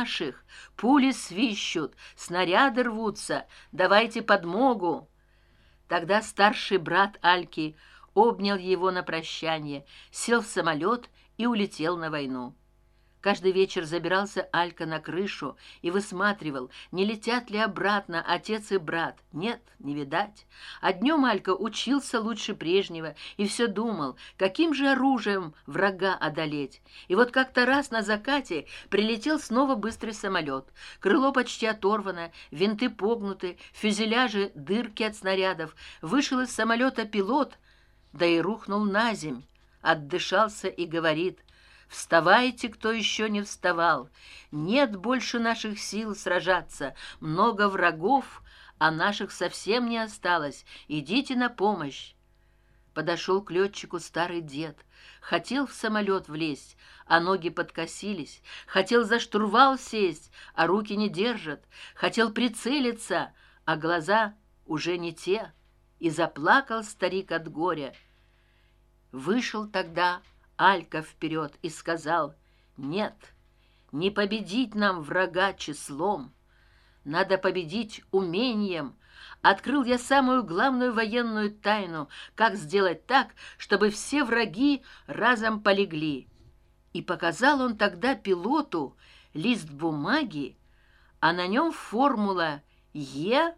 наших пули свищут снаряды рвутся давайте подмогу. Тогда старший брат альки обнял его на прощание сел в самолет и улетел на войну каждый вечер забирался алька на крышу и высматривал не летят ли обратно отец и брат. Нет не видать. А днем алька учился лучше прежнего и все думал каким же оружием врага одолеть. И вот как то раз на закате прилетел снова быстрый самолет крыло почти оторвано винты погнуты фюзеляжи дырки от снарядов. Вышел из самолета пилот да и рухнул на земь. Отдышался и говорит вставайте кто еще не вставал. Нет больше наших сил сражаться. Много врагов а наших совсем не осталось. Идите на помощь. Подошел к летчику старый дед. Хотел в самолет влезть а ноги подкосились. Хотел за штурвал сесть а руки не держат. Хотел прицелиться а глаза уже не те. И заплакал старик от горя. Вышел тогда алька вперед и сказал нет не победить нам врага числом. Надо победить умением. Открыл я самую главную военную тайну как сделать так чтобы все враги разом полегли и показал он тогда пилоту лист бумаги а на нем формула е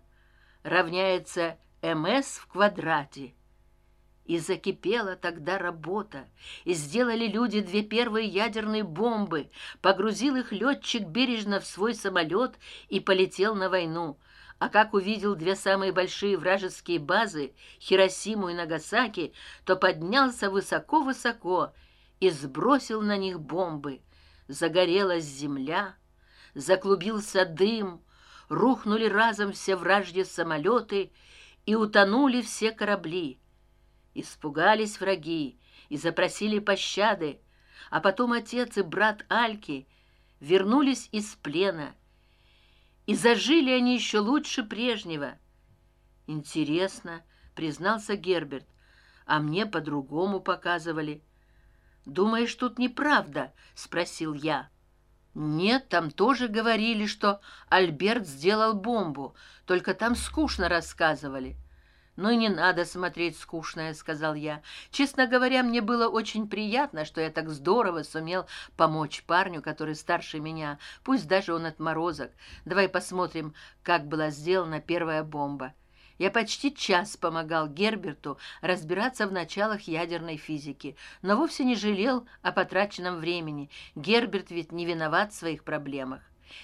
равняется мс в квадрате и закипела тогда работа и сделали люди две первые ядерные бомбы. Погрузил их летчик бережно в свой самолет и полетел на войну. А как увидел две самые большие вражеские базы хиросиму и нагасаки то поднялся высоко высоко и сбросил на них бомбы. Загорелась земля заклубился дым рухнули разом все вражьи самолеты и утонули все корабли испугались враги и запросили пощады. А потом отец и брат альки вернулись из плена. И зажили они еще лучше прежнего. Интересно признался герберт а мне по другому показывали. Думаешь тут неправда? Спросил я. Нет там тоже говорили что альберт сделал бомбу только там скучно рассказывали ну и не надо смотреть скучное сказал я. Честно говоря мне было очень приятно что я так здорово сумел помочь парню который старше меня. Пусть даже он отморозок. Давай посмотрим как была сделана первая бомба я почти час помогал герберту разбираться в началах ядерной физики но вовсе не жалел о потраченном времени. Герберт ведь не виноват в своих проблемах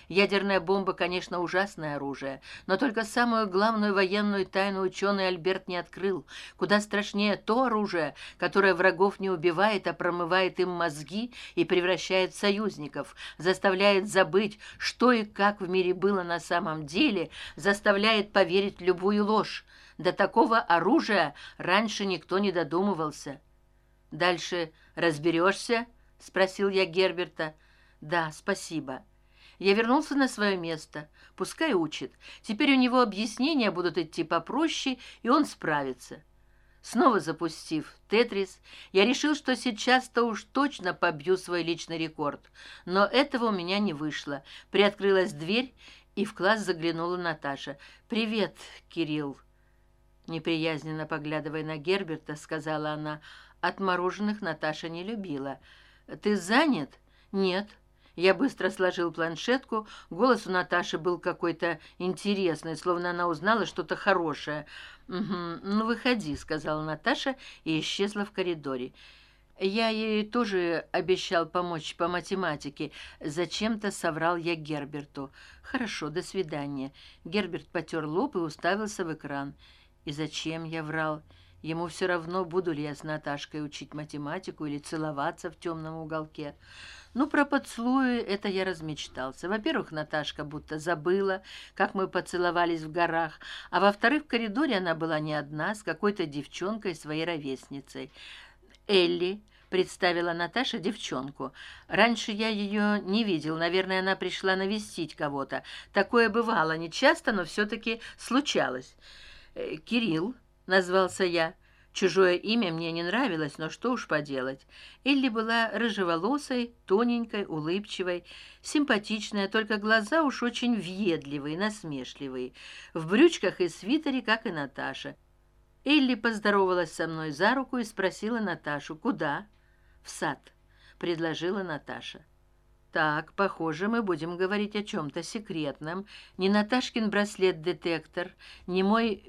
ядерная бомба конечно ужасное оружие но только самую главную военную тайну ученый альберт не открыл. Куда страшнее то оружие которое врагов не убивает а промывает им мозги и превращает союзников заставляет забыть что и как в мире было на самом деле заставляет поверить любую ложь. До такого оружия раньше никто не додумывался. Дальше разберешься спросил я герберта. Да спасибо я вернулся на свое место. Пускай учит. Теперь у него объяснения будут идти попроще и он справится. Снова запустив тетрис я решил что сейчас то уж точно побью свой личный рекорд. Но этого у меня не вышло. Приоткрылась дверь и в класс заглянула наташа. Привет кирилл неприязненно поглядывая на герберта сказала она отмороженных наташа не любила ты занят? Нет я быстро сложил планшетку. Голос у наташи был какой то интересный словно она узнала что то хорошее. Угу, ну выходи сказала наташа и исчезла в коридоре. Я ей тоже обещал помочь по математике зачем то соврал я герберту. Хорошо до свидания герберт потер лоб и уставился в экран. И зачем я врал ему все равно буду ли я с наташкой учить математику или целоваться в темном уголке. Ну про поцелуи это я размечтался. Во первых наташка будто забыла как мы поцеловались в горах. А во вторых в коридоре она была не одна с какой то девчонкой своей ровесницей. Элли представила наташа девчонку. Раньше я ее не видел. Наверное она пришла навестить кого то такое бывало не часто но все таки случалось «Э, кирилл назвался я. Чужое имя мне не нравилось но что уж поделать. Элли была рыжеволосой тоненькой улыбчивой симпатичная только глаза уж очень въедливые насмешливые. В брючках и свитере как и наташа. Элли поздоровалась со мной за руку и спросила наташу куда? В сад предложила наташа. Так похоже мы будем говорить о чем то секретном. Не наташкин браслет детектор не мой